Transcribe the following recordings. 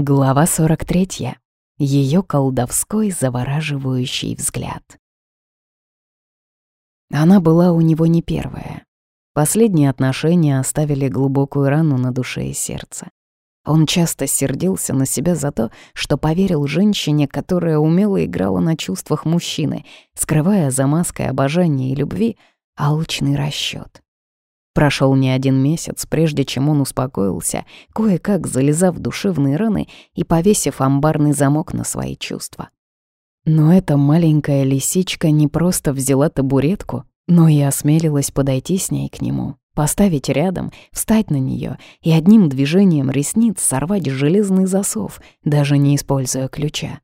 Глава 43. Ее колдовской завораживающий взгляд. Она была у него не первая. Последние отношения оставили глубокую рану на душе и сердце. Он часто сердился на себя за то, что поверил женщине, которая умело играла на чувствах мужчины, скрывая за маской обожания и любви алчный расчёт. Прошел не один месяц, прежде чем он успокоился, кое-как залезав душевные раны и повесив амбарный замок на свои чувства. Но эта маленькая лисичка не просто взяла табуретку, но и осмелилась подойти с ней к нему, поставить рядом, встать на нее и одним движением ресниц сорвать железный засов, даже не используя ключа.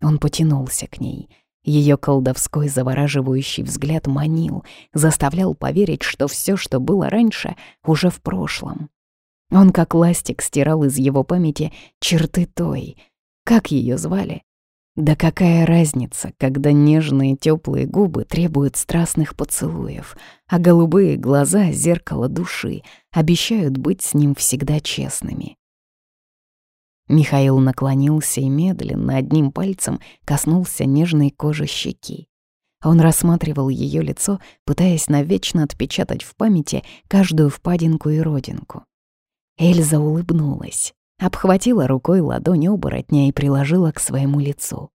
Он потянулся к ней — ее колдовской завораживающий взгляд манил, заставлял поверить, что все, что было раньше, уже в прошлом. Он как ластик стирал из его памяти черты той. Как ее звали? Да какая разница, когда нежные теплые губы требуют страстных поцелуев, а голубые глаза — зеркало души, обещают быть с ним всегда честными. Михаил наклонился и медленно одним пальцем коснулся нежной кожи щеки. Он рассматривал ее лицо, пытаясь навечно отпечатать в памяти каждую впадинку и родинку. Эльза улыбнулась, обхватила рукой ладонь оборотня и приложила к своему лицу.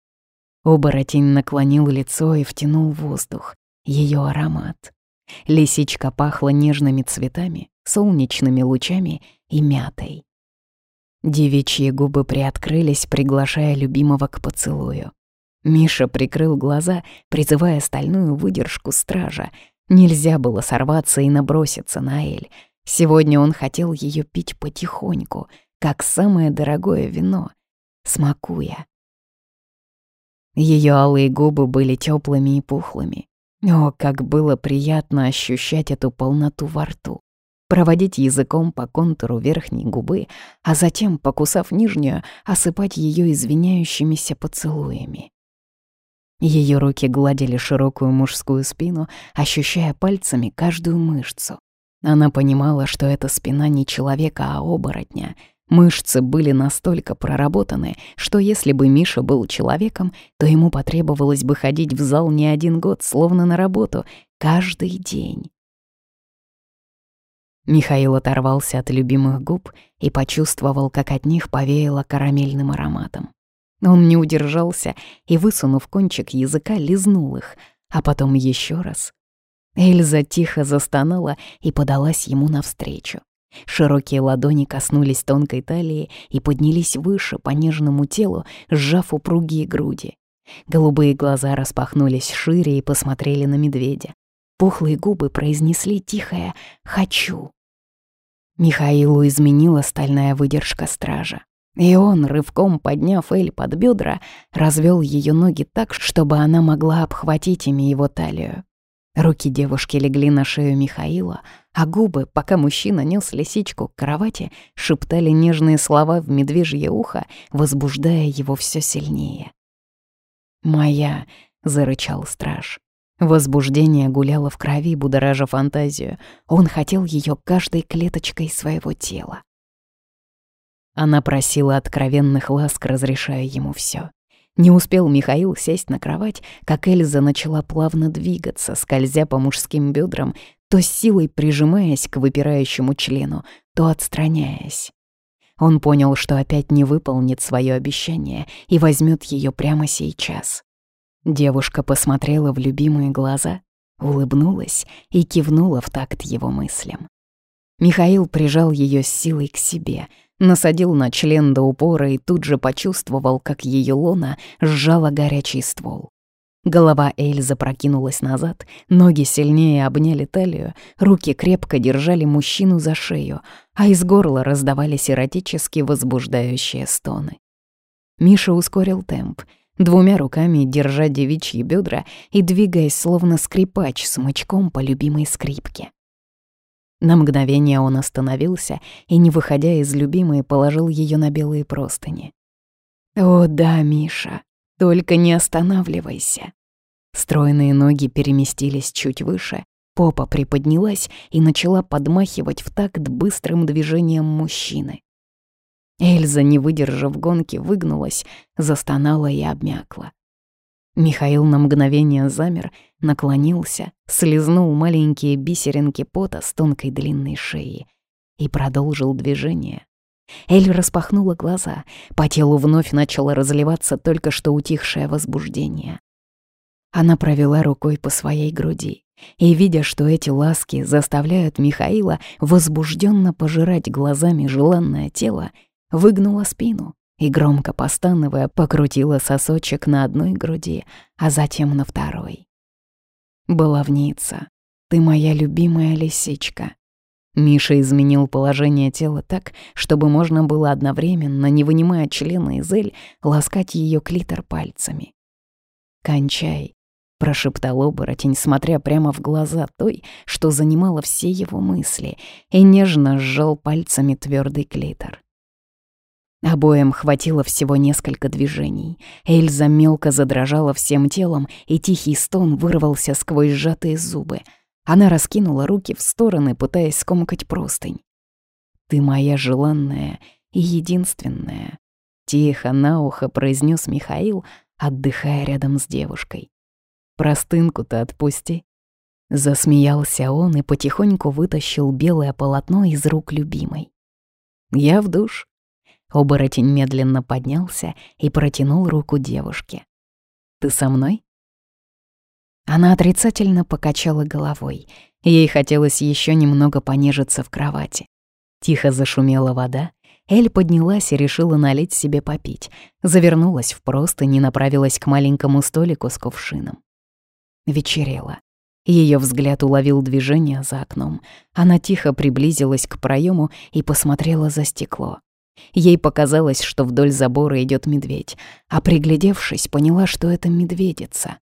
Оборотень наклонил лицо и втянул воздух, ее аромат. Лисичка пахла нежными цветами, солнечными лучами и мятой. Девичьи губы приоткрылись, приглашая любимого к поцелую. Миша прикрыл глаза, призывая стальную выдержку стража. Нельзя было сорваться и наброситься на Эль. Сегодня он хотел ее пить потихоньку, как самое дорогое вино, смакуя. Ее алые губы были теплыми и пухлыми. О, как было приятно ощущать эту полноту во рту проводить языком по контуру верхней губы, а затем, покусав нижнюю, осыпать ее извиняющимися поцелуями. Ее руки гладили широкую мужскую спину, ощущая пальцами каждую мышцу. Она понимала, что это спина не человека, а оборотня. Мышцы были настолько проработаны, что если бы Миша был человеком, то ему потребовалось бы ходить в зал не один год, словно на работу, каждый день. Михаил оторвался от любимых губ и почувствовал, как от них повеяло карамельным ароматом. Он не удержался и, высунув кончик языка, лизнул их, а потом еще раз. Эльза тихо застонала и подалась ему навстречу. Широкие ладони коснулись тонкой талии и поднялись выше по нежному телу, сжав упругие груди. Голубые глаза распахнулись шире и посмотрели на медведя. Пухлые губы произнесли тихое «хочу». Михаилу изменила стальная выдержка стража. И он, рывком подняв Эль под бедра, развел ее ноги так, чтобы она могла обхватить ими его талию. Руки девушки легли на шею Михаила, а губы, пока мужчина нес лисичку к кровати, шептали нежные слова в медвежье ухо, возбуждая его все сильнее. «Моя», — зарычал страж. Возбуждение гуляло в крови, будоража фантазию. Он хотел ее каждой клеточкой своего тела. Она просила откровенных ласк, разрешая ему все. Не успел Михаил сесть на кровать, как Эльза начала плавно двигаться, скользя по мужским бедрам, то силой прижимаясь к выпирающему члену, то отстраняясь. Он понял, что опять не выполнит свое обещание и возьмет ее прямо сейчас. Девушка посмотрела в любимые глаза, улыбнулась и кивнула в такт его мыслям. Михаил прижал ее с силой к себе, насадил на член до упора и тут же почувствовал, как ее лона сжала горячий ствол. Голова Эльзы прокинулась назад, ноги сильнее обняли талию, руки крепко держали мужчину за шею, а из горла раздавались эротически возбуждающие стоны. Миша ускорил темп — двумя руками держа девичьи бедра и двигаясь словно скрипач смычком по любимой скрипке. На мгновение он остановился и, не выходя из любимой, положил ее на белые простыни. «О да, Миша, только не останавливайся!» Стройные ноги переместились чуть выше, попа приподнялась и начала подмахивать в такт быстрым движением мужчины. Эльза, не выдержав гонки, выгнулась, застонала и обмякла. Михаил на мгновение замер, наклонился, слезнул маленькие бисеринки пота с тонкой длинной шеи и продолжил движение. Эль распахнула глаза, по телу вновь начало разливаться только что утихшее возбуждение. Она провела рукой по своей груди и, видя, что эти ласки заставляют Михаила возбужденно пожирать глазами желанное тело, выгнула спину и, громко постановая, покрутила сосочек на одной груди, а затем на второй. «Баловница, ты моя любимая лисичка». Миша изменил положение тела так, чтобы можно было одновременно, не вынимая члена из Эль, ласкать ее клитор пальцами. «Кончай», — прошептал оборотень, смотря прямо в глаза той, что занимала все его мысли, и нежно сжал пальцами твердый клитор. Обоим хватило всего несколько движений. Эльза мелко задрожала всем телом, и тихий стон вырвался сквозь сжатые зубы. Она раскинула руки в стороны, пытаясь скомкать простынь. «Ты моя желанная и единственная», — тихо на ухо произнес Михаил, отдыхая рядом с девушкой. «Простынку-то отпусти». Засмеялся он и потихоньку вытащил белое полотно из рук любимой. «Я в душ», Оборотень медленно поднялся и протянул руку девушке. «Ты со мной?» Она отрицательно покачала головой. Ей хотелось еще немного понежиться в кровати. Тихо зашумела вода. Эль поднялась и решила налить себе попить. Завернулась в простынь и направилась к маленькому столику с кувшином. Вечерело. Ее взгляд уловил движение за окном. Она тихо приблизилась к проему и посмотрела за стекло. Ей показалось, что вдоль забора идет медведь, а приглядевшись, поняла, что это медведица,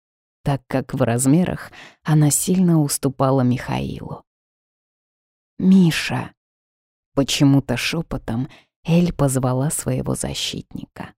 так как в размерах она сильно уступала Михаилу. «Миша!» Почему-то шепотом Эль позвала своего защитника.